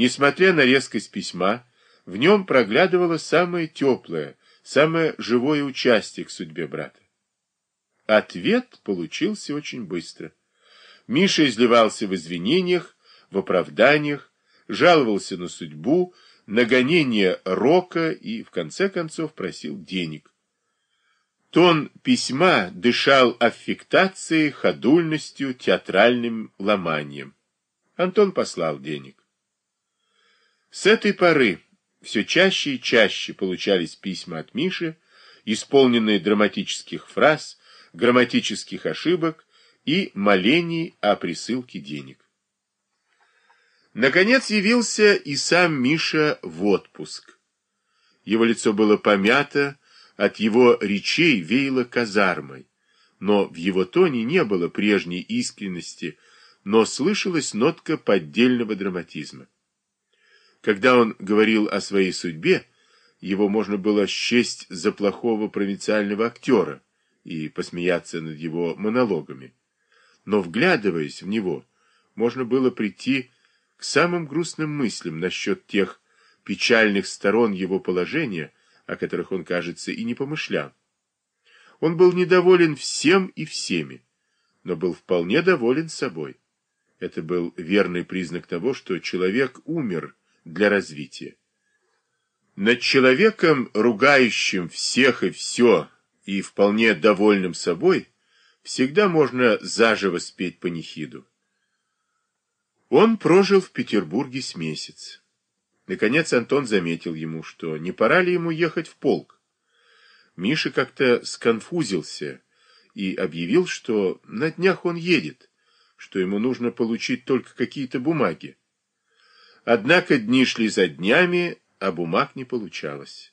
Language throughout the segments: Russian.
Несмотря на резкость письма, в нем проглядывало самое теплое, самое живое участие к судьбе брата. Ответ получился очень быстро. Миша изливался в извинениях, в оправданиях, жаловался на судьбу, на гонение Рока и, в конце концов, просил денег. Тон письма дышал аффектацией, ходульностью, театральным ломанием. Антон послал денег. С этой поры все чаще и чаще получались письма от Миши, исполненные драматических фраз, грамматических ошибок и молений о присылке денег. Наконец явился и сам Миша в отпуск. Его лицо было помято, от его речей веяло казармой, но в его тоне не было прежней искренности, но слышалась нотка поддельного драматизма. Когда он говорил о своей судьбе, его можно было счесть за плохого провинциального актера и посмеяться над его монологами. Но, вглядываясь в него, можно было прийти к самым грустным мыслям насчет тех печальных сторон его положения, о которых он, кажется, и не помышлял. Он был недоволен всем и всеми, но был вполне доволен собой. Это был верный признак того, что человек умер для развития. Над человеком, ругающим всех и все, и вполне довольным собой, всегда можно заживо спеть панихиду. Он прожил в Петербурге с месяц. Наконец Антон заметил ему, что не пора ли ему ехать в полк. Миша как-то сконфузился и объявил, что на днях он едет, что ему нужно получить только какие-то бумаги. Однако дни шли за днями, а бумаг не получалось.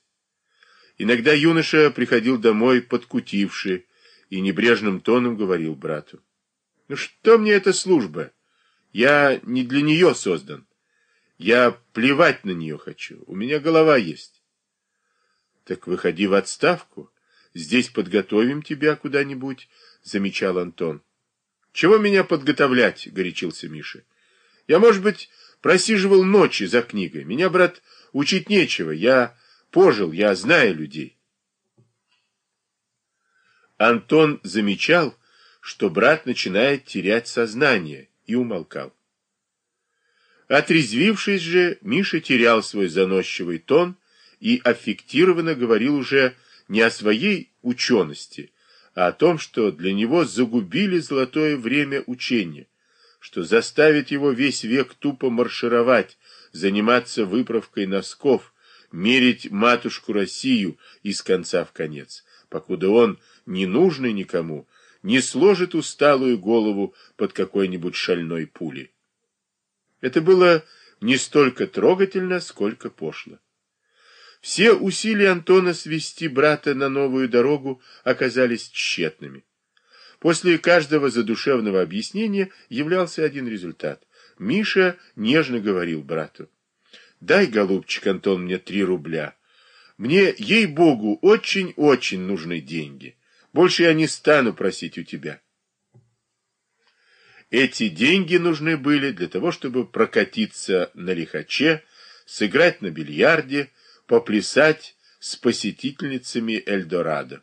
Иногда юноша приходил домой подкутивший и небрежным тоном говорил брату. «Ну что мне эта служба? Я не для нее создан. Я плевать на нее хочу. У меня голова есть. Так выходи в отставку. Здесь подготовим тебя куда-нибудь, замечал Антон. Чего меня подготовлять, горячился Миша. Я, может быть, просиживал ночи за книгой. Меня, брат, учить нечего. Я пожил, я знаю людей. Антон замечал, что брат начинает терять сознание, и умолкал. Отрезвившись же, Миша терял свой заносчивый тон и аффектированно говорил уже не о своей учености, а о том, что для него загубили золотое время учения, что заставит его весь век тупо маршировать, заниматься выправкой носков, мерить матушку Россию из конца в конец, покуда он, не нужный никому, не сложит усталую голову под какой-нибудь шальной пулей. Это было не столько трогательно, сколько пошло. Все усилия Антона свести брата на новую дорогу оказались тщетными. После каждого задушевного объяснения являлся один результат. Миша нежно говорил брату. «Дай, голубчик Антон, мне три рубля. Мне, ей-богу, очень-очень нужны деньги. Больше я не стану просить у тебя». Эти деньги нужны были для того, чтобы прокатиться на лихаче, сыграть на бильярде, поплясать с посетительницами Эльдорадо.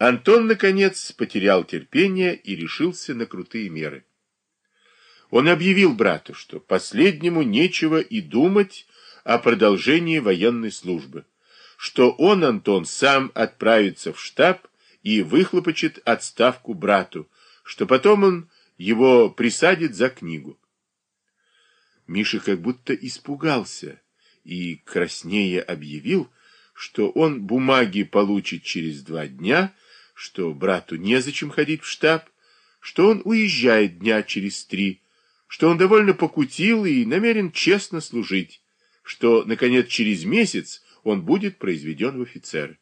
Антон, наконец, потерял терпение и решился на крутые меры. Он объявил брату, что последнему нечего и думать о продолжении военной службы, что он, Антон, сам отправится в штаб и выхлопочет отставку брату, что потом он его присадит за книгу. Миша как будто испугался и краснее объявил, что он бумаги получит через два дня, что брату незачем ходить в штаб, что он уезжает дня через три, что он довольно покутил и намерен честно служить, что, наконец, через месяц он будет произведен в офицеры.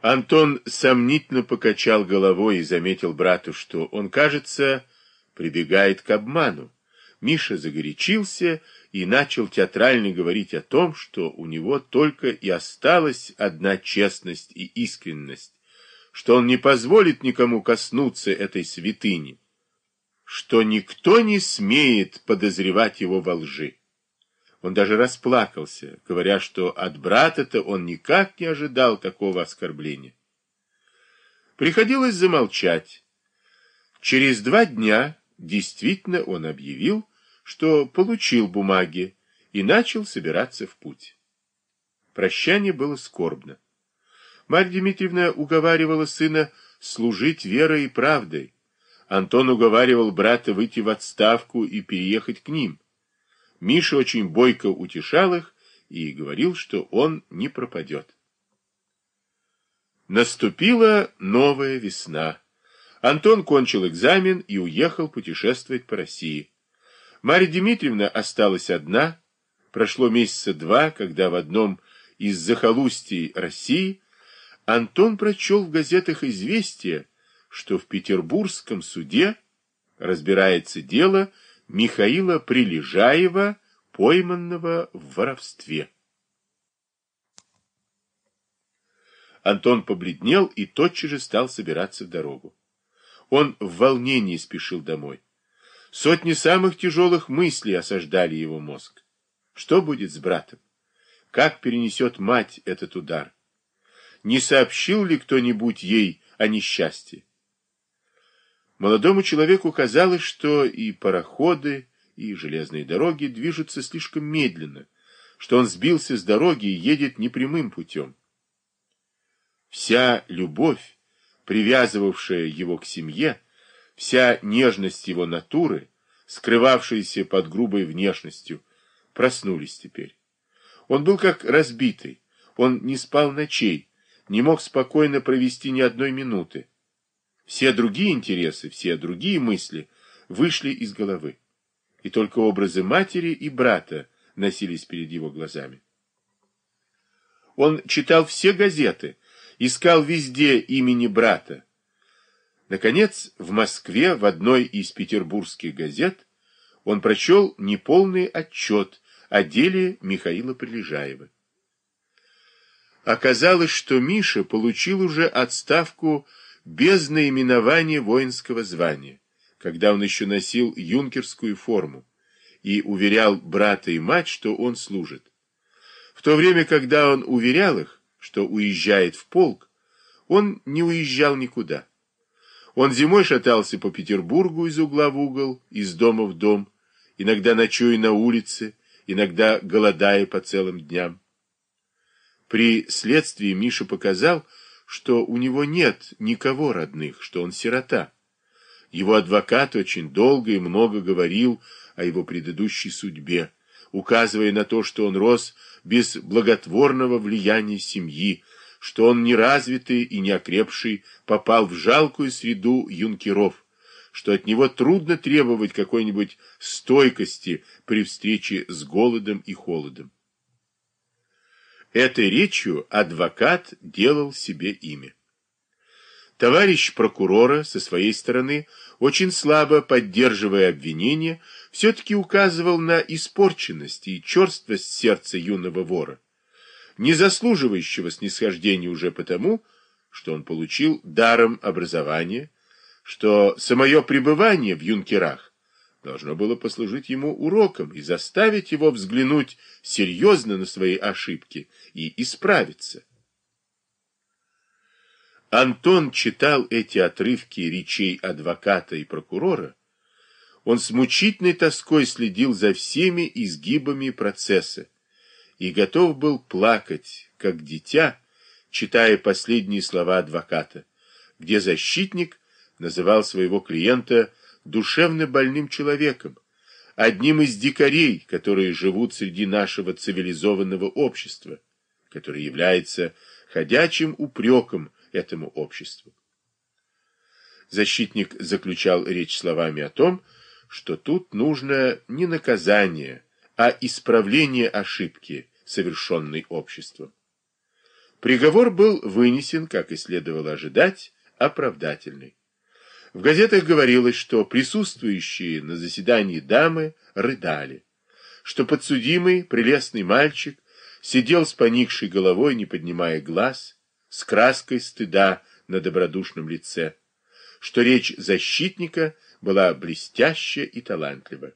Антон сомнительно покачал головой и заметил брату, что он, кажется, прибегает к обману. Миша загорячился и начал театрально говорить о том, что у него только и осталась одна честность и искренность, что он не позволит никому коснуться этой святыни. что никто не смеет подозревать его во лжи. Он даже расплакался, говоря, что от брата-то он никак не ожидал такого оскорбления. Приходилось замолчать. Через два дня действительно он объявил, что получил бумаги и начал собираться в путь. Прощание было скорбно. Марья Дмитриевна уговаривала сына служить верой и правдой. Антон уговаривал брата выйти в отставку и переехать к ним. Миша очень бойко утешал их и говорил, что он не пропадет. Наступила новая весна. Антон кончил экзамен и уехал путешествовать по России. Марья Дмитриевна осталась одна. Прошло месяца два, когда в одном из захолустий России Антон прочел в газетах известие, что в Петербургском суде разбирается дело Михаила Прилежаева, пойманного в воровстве. Антон побледнел и тотчас же стал собираться в дорогу. Он в волнении спешил домой. Сотни самых тяжелых мыслей осаждали его мозг. Что будет с братом? Как перенесет мать этот удар? Не сообщил ли кто-нибудь ей о несчастье? Молодому человеку казалось, что и пароходы, и железные дороги движутся слишком медленно, что он сбился с дороги и едет непрямым путем. Вся любовь, привязывавшая его к семье, вся нежность его натуры, скрывавшаяся под грубой внешностью, проснулись теперь. Он был как разбитый, он не спал ночей, не мог спокойно провести ни одной минуты. Все другие интересы, все другие мысли вышли из головы. И только образы матери и брата носились перед его глазами. Он читал все газеты, искал везде имени брата. Наконец, в Москве в одной из петербургских газет он прочел неполный отчет о деле Михаила Прилежаева. Оказалось, что Миша получил уже отставку без наименования воинского звания, когда он еще носил юнкерскую форму, и уверял брата и мать, что он служит. В то время, когда он уверял их, что уезжает в полк, он не уезжал никуда. Он зимой шатался по Петербургу из угла в угол, из дома в дом, иногда ночуя на улице, иногда голодая по целым дням. При следствии Миша показал, что у него нет никого родных, что он сирота. Его адвокат очень долго и много говорил о его предыдущей судьбе, указывая на то, что он рос без благотворного влияния семьи, что он неразвитый и неокрепший попал в жалкую среду юнкеров, что от него трудно требовать какой-нибудь стойкости при встрече с голодом и холодом. Этой речью адвокат делал себе имя. Товарищ прокурора со своей стороны, очень слабо поддерживая обвинение, все-таки указывал на испорченность и черствость сердца юного вора, не заслуживающего снисхождения уже потому, что он получил даром образование, что самое пребывание в юнкерах должно было послужить ему уроком и заставить его взглянуть серьезно на свои ошибки и исправиться. Антон читал эти отрывки речей адвоката и прокурора. Он с мучительной тоской следил за всеми изгибами процесса и готов был плакать, как дитя, читая последние слова адвоката, где защитник называл своего клиента душевно больным человеком, одним из дикарей, которые живут среди нашего цивилизованного общества, которое является ходячим упреком этому обществу. Защитник заключал речь словами о том, что тут нужно не наказание, а исправление ошибки, совершенной обществом. Приговор был вынесен, как и следовало ожидать, оправдательный. В газетах говорилось, что присутствующие на заседании дамы рыдали, что подсудимый, прелестный мальчик, сидел с поникшей головой, не поднимая глаз, с краской стыда на добродушном лице, что речь защитника была блестяща и талантлива.